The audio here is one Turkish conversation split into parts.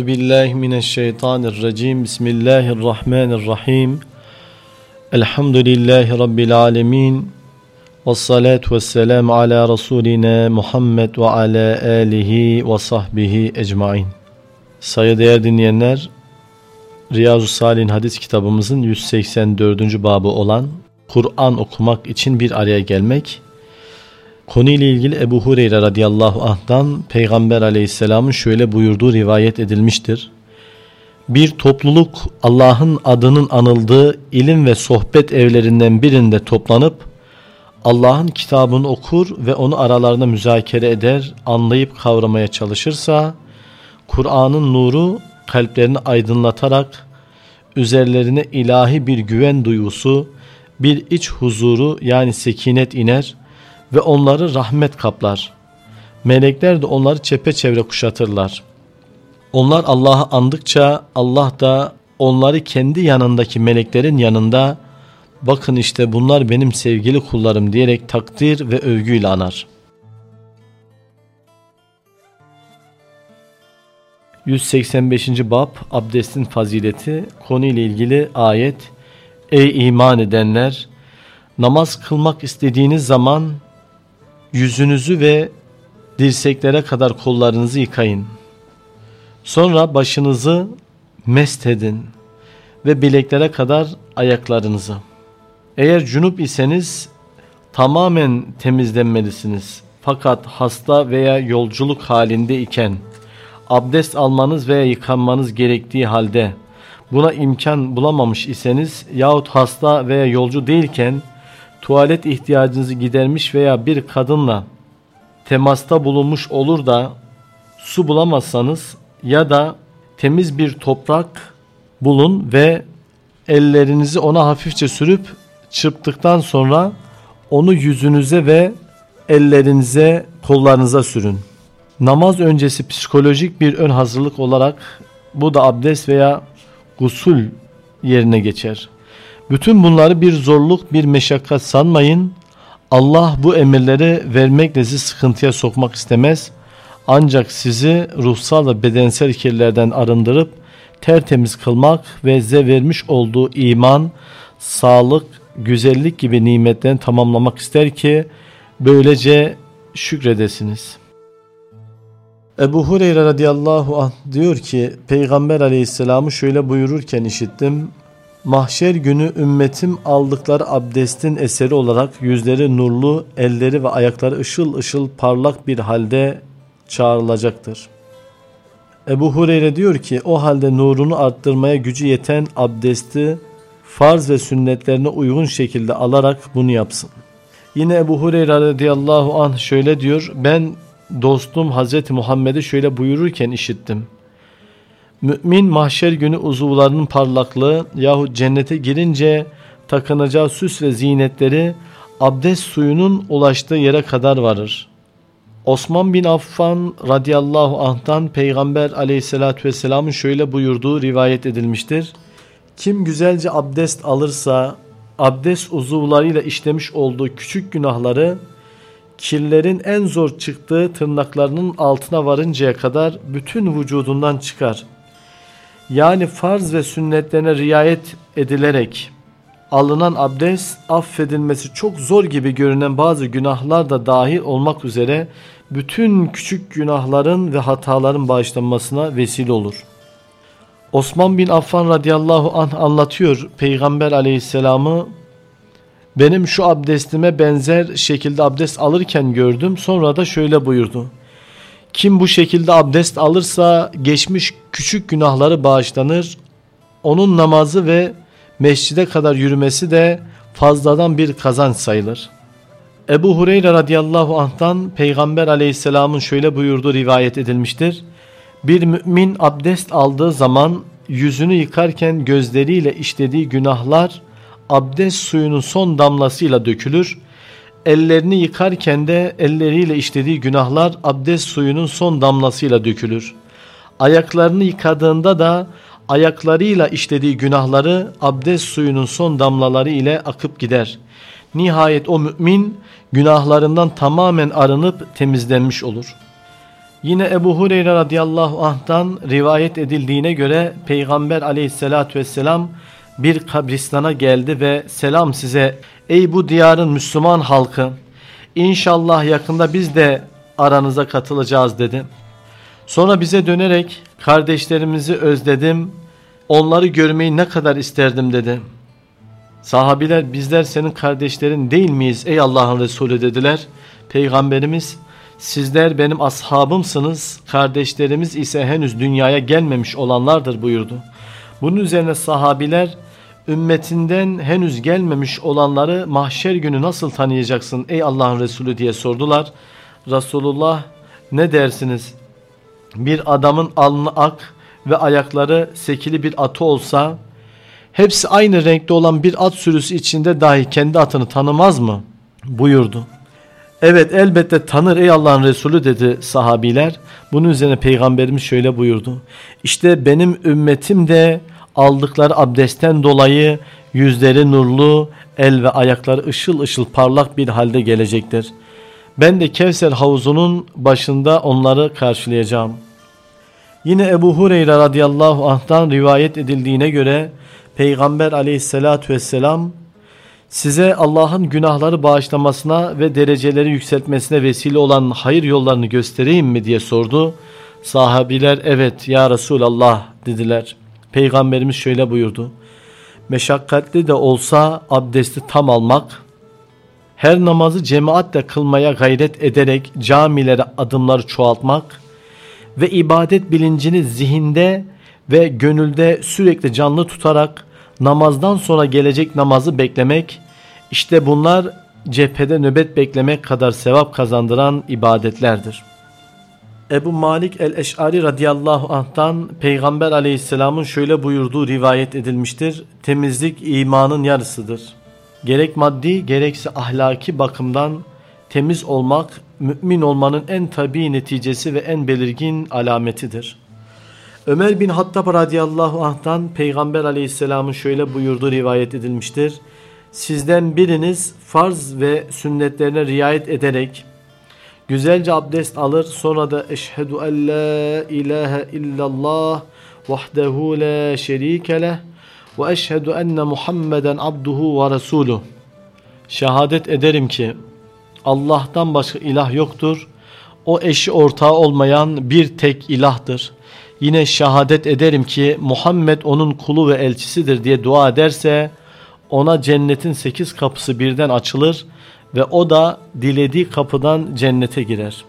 Euzu billahi mineşşeytanirracim. Bismillahirrahmanirrahim. Elhamdülillahi rabbil alamin. Ves salatu vesselam ala rasulina Muhammed ve ala alihi ve sahbihi ecmaîn. Sayıdeğer dinleyenler, Riyazu Salih'in hadis kitabımızın 184. babı olan Kur'an okumak için bir araya gelmek Konuyla ilgili Ebu Hureyre radıyallahu anh'dan Peygamber aleyhisselamın şöyle buyurduğu rivayet edilmiştir. Bir topluluk Allah'ın adının anıldığı ilim ve sohbet evlerinden birinde toplanıp Allah'ın kitabını okur ve onu aralarında müzakere eder, anlayıp kavramaya çalışırsa Kur'an'ın nuru kalplerini aydınlatarak üzerlerine ilahi bir güven duygusu, bir iç huzuru yani sekinet iner ve onları rahmet kaplar. Melekler de onları çepeçevre kuşatırlar. Onlar Allah'ı andıkça Allah da onları kendi yanındaki meleklerin yanında bakın işte bunlar benim sevgili kullarım diyerek takdir ve övgüyle anar. 185. Bab Abdestin Fazileti konuyla ilgili ayet Ey iman edenler! Namaz kılmak istediğiniz zaman yüzünüzü ve dirseklere kadar kollarınızı yıkayın. Sonra başınızı mest edin ve bileklere kadar ayaklarınızı. Eğer cunup iseniz tamamen temizlenmelisiniz. Fakat hasta veya yolculuk halinde iken abdest almanız veya yıkanmanız gerektiği halde buna imkan bulamamış iseniz yahut hasta veya yolcu değilken tuvalet ihtiyacınızı gidermiş veya bir kadınla temasta bulunmuş olur da su bulamazsanız ya da temiz bir toprak bulun ve ellerinizi ona hafifçe sürüp çırptıktan sonra onu yüzünüze ve ellerinize kollarınıza sürün. Namaz öncesi psikolojik bir ön hazırlık olarak bu da abdest veya gusul yerine geçer. Bütün bunları bir zorluk, bir meşakkat sanmayın. Allah bu emirleri vermekle sizi sıkıntıya sokmak istemez. Ancak sizi ruhsal ve bedensel kirlerden arındırıp tertemiz kılmak ve size vermiş olduğu iman, sağlık, güzellik gibi nimetlerini tamamlamak ister ki böylece şükredesiniz. Ebu Hureyre radıyallahu anh diyor ki Peygamber aleyhisselamı şöyle buyururken işittim. Mahşer günü ümmetim aldıkları abdestin eseri olarak yüzleri nurlu, elleri ve ayakları ışıl ışıl parlak bir halde çağrılacaktır. Ebu Hureyre diyor ki o halde nurunu arttırmaya gücü yeten abdesti farz ve sünnetlerine uygun şekilde alarak bunu yapsın. Yine Ebu Hureyre radıyallahu anh şöyle diyor ben dostum Hazreti Muhammed'i şöyle buyururken işittim. Mümin mahşer günü uzuvlarının parlaklığı yahut cennete girince takınacağı süs ve zinetleri abdest suyunun ulaştığı yere kadar varır. Osman bin Affan radıyallahu anh'tan Peygamber aleyhissalatü vesselamın şöyle buyurduğu rivayet edilmiştir. Kim güzelce abdest alırsa abdest uzuvlarıyla işlemiş olduğu küçük günahları kirlerin en zor çıktığı tırnaklarının altına varıncaya kadar bütün vücudundan çıkar yani farz ve sünnetlerine riayet edilerek alınan abdest affedilmesi çok zor gibi görünen bazı günahlar da dahil olmak üzere bütün küçük günahların ve hataların bağışlanmasına vesile olur. Osman bin Affan radıyallahu anh anlatıyor Peygamber aleyhisselamı benim şu abdestime benzer şekilde abdest alırken gördüm sonra da şöyle buyurdu. Kim bu şekilde abdest alırsa geçmiş küçük günahları bağışlanır. Onun namazı ve mescide kadar yürümesi de fazladan bir kazanç sayılır. Ebu Hureyre radıyallahu anh'tan Peygamber aleyhisselamın şöyle buyurduğu rivayet edilmiştir. Bir mümin abdest aldığı zaman yüzünü yıkarken gözleriyle işlediği günahlar abdest suyunun son damlasıyla dökülür ellerini yıkarken de elleriyle işlediği günahlar abdest suyunun son damlasıyla dökülür. Ayaklarını yıkadığında da ayaklarıyla işlediği günahları abdest suyunun son damlaları ile akıp gider. Nihayet o mümin günahlarından tamamen arınıp temizlenmiş olur. Yine Ebu Hureyre radıyallahu anh'tan rivayet edildiğine göre Peygamber aleyhissalatü vesselam bir kabristana geldi ve selam size ey bu diyarın Müslüman halkı İnşallah yakında biz de aranıza katılacağız dedi. Sonra bize dönerek kardeşlerimizi özledim, onları görmeyi ne kadar isterdim dedi. Sahabiler bizler senin kardeşlerin değil miyiz ey Allah'ın Resulü dediler. Peygamberimiz sizler benim ashabımsınız, kardeşlerimiz ise henüz dünyaya gelmemiş olanlardır buyurdu. Bunun üzerine sahabiler ümmetinden henüz gelmemiş olanları mahşer günü nasıl tanıyacaksın ey Allah'ın Resulü diye sordular. Resulullah ne dersiniz? Bir adamın alnı ak ve ayakları sekili bir atı olsa hepsi aynı renkte olan bir at sürüsü içinde dahi kendi atını tanımaz mı? buyurdu. Evet elbette tanır ey Allah'ın Resulü dedi sahabiler. Bunun üzerine peygamberimiz şöyle buyurdu. İşte benim ümmetim de aldıkları abdestten dolayı yüzleri nurlu, el ve ayakları ışıl ışıl parlak bir halde gelecektir. Ben de Kevser havuzunun başında onları karşılayacağım. Yine Ebu Hureyre radıyallahu anh'tan rivayet edildiğine göre Peygamber aleyhissalatü vesselam size Allah'ın günahları bağışlamasına ve dereceleri yükseltmesine vesile olan hayır yollarını göstereyim mi diye sordu. Sahabiler evet ya Resulallah dediler. Peygamberimiz şöyle buyurdu. Meşakkatli de olsa abdesti tam almak, her namazı cemaatle kılmaya gayret ederek camilere adımları çoğaltmak ve ibadet bilincini zihinde ve gönülde sürekli canlı tutarak namazdan sonra gelecek namazı beklemek, işte bunlar cephede nöbet beklemek kadar sevap kazandıran ibadetlerdir.'' Ebu Malik el-Eş'ari radıyallahu anh'tan Peygamber aleyhisselamın şöyle buyurduğu rivayet edilmiştir. Temizlik imanın yarısıdır. Gerek maddi gerekse ahlaki bakımdan temiz olmak mümin olmanın en tabi neticesi ve en belirgin alametidir. Ömer bin Hattab radıyallahu anh'tan Peygamber aleyhisselamın şöyle buyurduğu rivayet edilmiştir. Sizden biriniz farz ve sünnetlerine riayet ederek Güzelce abdest alır sonra da eşhedü en la ilahe illallah vahdehu la şerike leh ve eşhedü enne Muhammeden abduhu ve resuluh. Şehadet ederim ki Allah'tan başka ilah yoktur. O eşi ortağı olmayan bir tek ilahdır. Yine şehadet ederim ki Muhammed onun kulu ve elçisidir diye dua ederse ona cennetin sekiz kapısı birden açılır ve o da dilediği kapıdan cennete girer.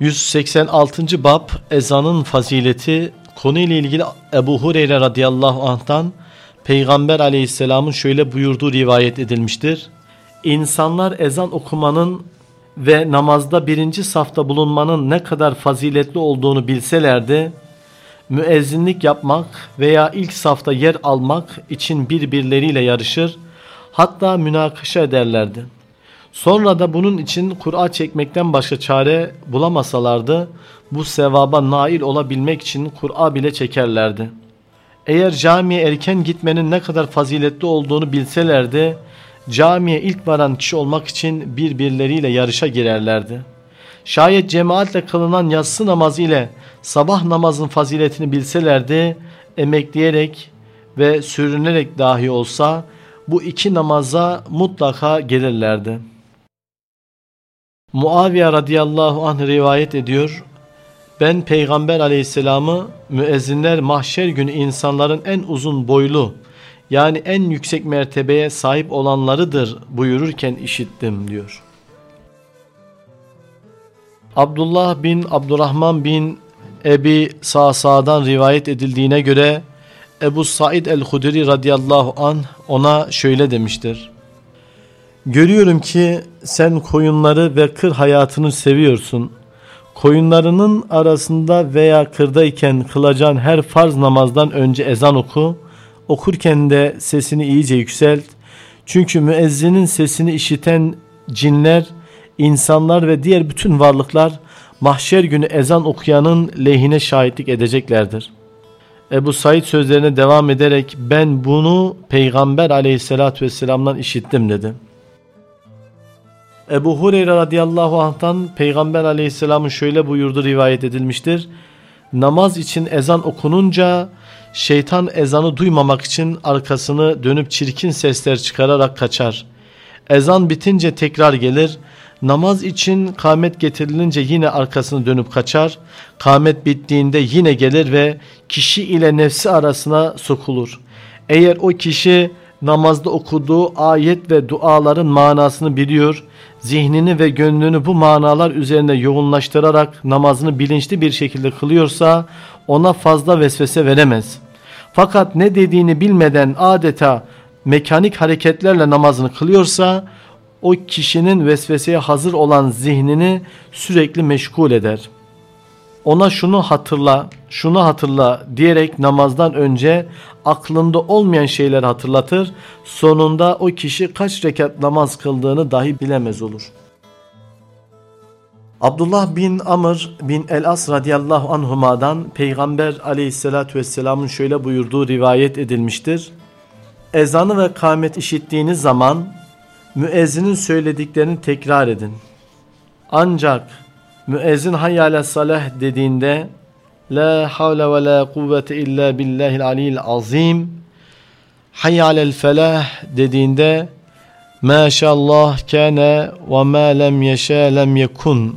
186. Bab Ezanın fazileti konuyla ilgili Ebu Hureyre radıyallahu anh'tan Peygamber aleyhisselamın şöyle buyurduğu rivayet edilmiştir. İnsanlar ezan okumanın ve namazda birinci safta bulunmanın ne kadar faziletli olduğunu bilselerdi, müezzinlik yapmak veya ilk safta yer almak için birbirleriyle yarışır Hatta münakaşa ederlerdi. Sonra da bunun için Kur'a çekmekten başka çare bulamasalardı bu sevaba nail olabilmek için Kur'a bile çekerlerdi. Eğer camiye erken gitmenin ne kadar faziletli olduğunu bilselerdi camiye ilk varan kişi olmak için birbirleriyle yarışa girerlerdi. Şayet cemaatle kılınan yatsı namazı ile sabah namazın faziletini bilselerdi emekleyerek ve sürünerek dahi olsa bu iki namaza mutlaka gelirlerdi. Muaviye radıyallahu anh rivayet ediyor. Ben Peygamber aleyhisselamı müezzinler mahşer günü insanların en uzun boylu yani en yüksek mertebeye sahip olanlarıdır buyururken işittim diyor. Abdullah bin Abdurrahman bin Ebi Sa'sa'dan rivayet edildiğine göre Ebu Said el-Hudri radıyallahu an ona şöyle demiştir. Görüyorum ki sen koyunları ve kır hayatını seviyorsun. Koyunlarının arasında veya kırdayken kılacağın her farz namazdan önce ezan oku. Okurken de sesini iyice yükselt. Çünkü müezzinin sesini işiten cinler, insanlar ve diğer bütün varlıklar mahşer günü ezan okuyanın lehine şahitlik edeceklerdir.'' Ebu Said sözlerine devam ederek ben bunu Peygamber aleyhissalatü vesselam'dan işittim dedi. Ebu Hureyre radıyallahu anh'tan Peygamber aleyhisselamın şöyle buyurdu rivayet edilmiştir. Namaz için ezan okununca şeytan ezanı duymamak için arkasını dönüp çirkin sesler çıkararak kaçar. Ezan bitince tekrar gelir. Namaz için kâmet getirilince yine arkasını dönüp kaçar. Kâmet bittiğinde yine gelir ve kişi ile nefsi arasına sokulur. Eğer o kişi namazda okuduğu ayet ve duaların manasını biliyor, zihnini ve gönlünü bu manalar üzerine yoğunlaştırarak namazını bilinçli bir şekilde kılıyorsa ona fazla vesvese veremez. Fakat ne dediğini bilmeden adeta mekanik hareketlerle namazını kılıyorsa o kişinin vesveseye hazır olan zihnini sürekli meşgul eder. Ona şunu hatırla, şunu hatırla diyerek namazdan önce aklında olmayan şeyler hatırlatır. Sonunda o kişi kaç rekat namaz kıldığını dahi bilemez olur. Abdullah bin Amr bin El-As radıyallahu anhuma'dan Peygamber aleyhissalatü vesselamın şöyle buyurduğu rivayet edilmiştir. Ezanı ve kâmet işittiğiniz zaman müezzinin söylediklerini tekrar edin. Ancak müezzin hayyâle salah dediğinde La havle ve la kuvvete illa billahil aliyyil azim hayyâlel felah dediğinde Maşallah kâne ve mâ lem yeşâ lem yekun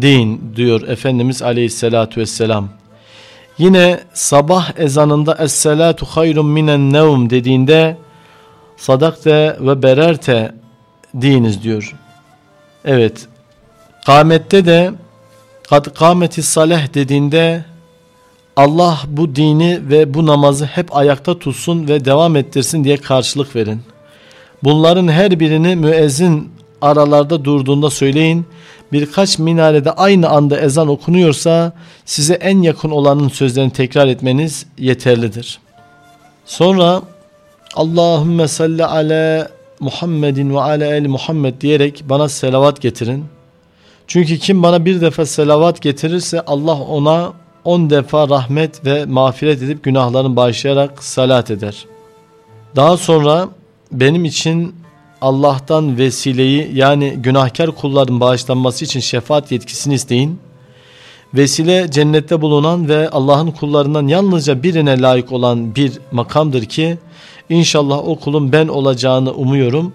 din diyor Efendimiz aleyhissalatu vesselam. Yine sabah ezanında Es-salatu hayrun minen nevm dediğinde sadakte ve bererte diniz diyor. Evet. Kâmette de kad kâmeti saleh dediğinde Allah bu dini ve bu namazı hep ayakta tutsun ve devam ettirsin diye karşılık verin. Bunların her birini müezzin aralarda durduğunda söyleyin. Birkaç minarede aynı anda ezan okunuyorsa size en yakın olanın sözlerini tekrar etmeniz yeterlidir. Sonra Allahümme salli ala Muhammedin ve ala el Muhammed diyerek bana selavat getirin. Çünkü kim bana bir defa selavat getirirse Allah ona on defa rahmet ve mağfiret edip günahlarını bağışlayarak salat eder. Daha sonra benim için Allah'tan vesileyi yani günahkar kulların bağışlanması için şefaat yetkisini isteyin. Vesile cennette bulunan ve Allah'ın kullarından yalnızca birine layık olan bir makamdır ki inşallah o kulun ben olacağını umuyorum.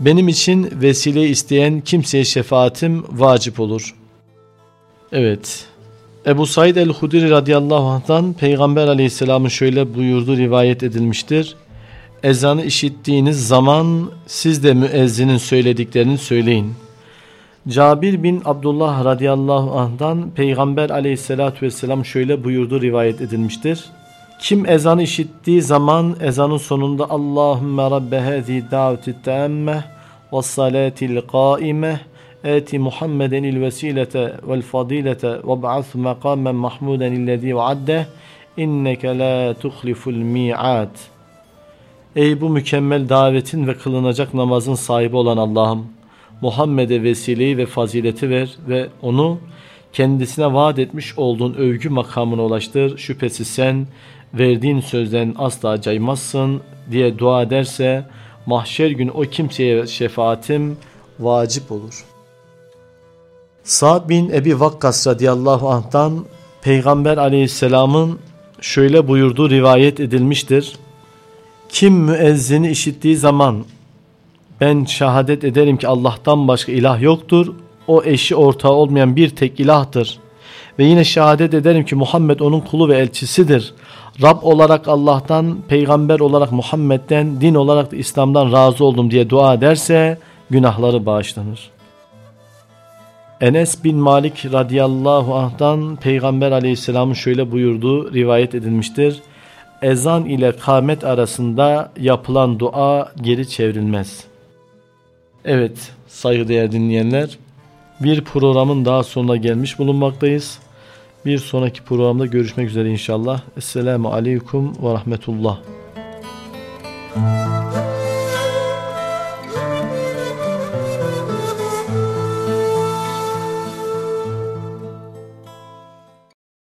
Benim için vesile isteyen kimseye şefaatim vacip olur. Evet. Ebu Said el-Hudri radıyallahu anh'tan Peygamber aleyhisselamın şöyle buyurduğu rivayet edilmiştir ezanı işittiğiniz zaman siz de müezzinin söylediklerini söyleyin. Cabir bin Abdullah radıyallahu anh'dan Peygamber aleyhissalatü vesselam şöyle buyurdu rivayet edilmiştir. Kim ezanı işittiği zaman ezanın sonunda Allahümme rabbe hazi daveti teammeh ve salatil il vesilete vel fadilete ve ba'ath makamen mahmuden illezi vaadde inneke la tuhliful mi'at.'' Ey bu mükemmel davetin ve kılınacak namazın sahibi olan Allah'ım Muhammed'e vesileyi ve fazileti ver ve onu kendisine vaat etmiş olduğun övgü makamına ulaştır. Şüphesiz sen verdiğin sözden asla caymazsın diye dua ederse mahşer günü o kimseye şefaatim vacip olur. Sa'd bin Ebi Vakkas radıyallahu anh'tan Peygamber aleyhisselamın şöyle buyurduğu rivayet edilmiştir. Kim müezzini işittiği zaman ben şehadet ederim ki Allah'tan başka ilah yoktur. O eşi ortağı olmayan bir tek ilahtır. Ve yine şehadet ederim ki Muhammed onun kulu ve elçisidir. Rab olarak Allah'tan, peygamber olarak Muhammed'den, din olarak da İslam'dan razı oldum diye dua ederse günahları bağışlanır. Enes bin Malik radıyallahu anh'tan Peygamber aleyhisselamın şöyle buyurduğu rivayet edilmiştir ezan ile kâmet arasında yapılan dua geri çevrilmez. Evet saygıdeğer dinleyenler bir programın daha sonuna gelmiş bulunmaktayız. Bir sonraki programda görüşmek üzere inşallah. Esselamu Aleyküm ve Rahmetullah. Müzik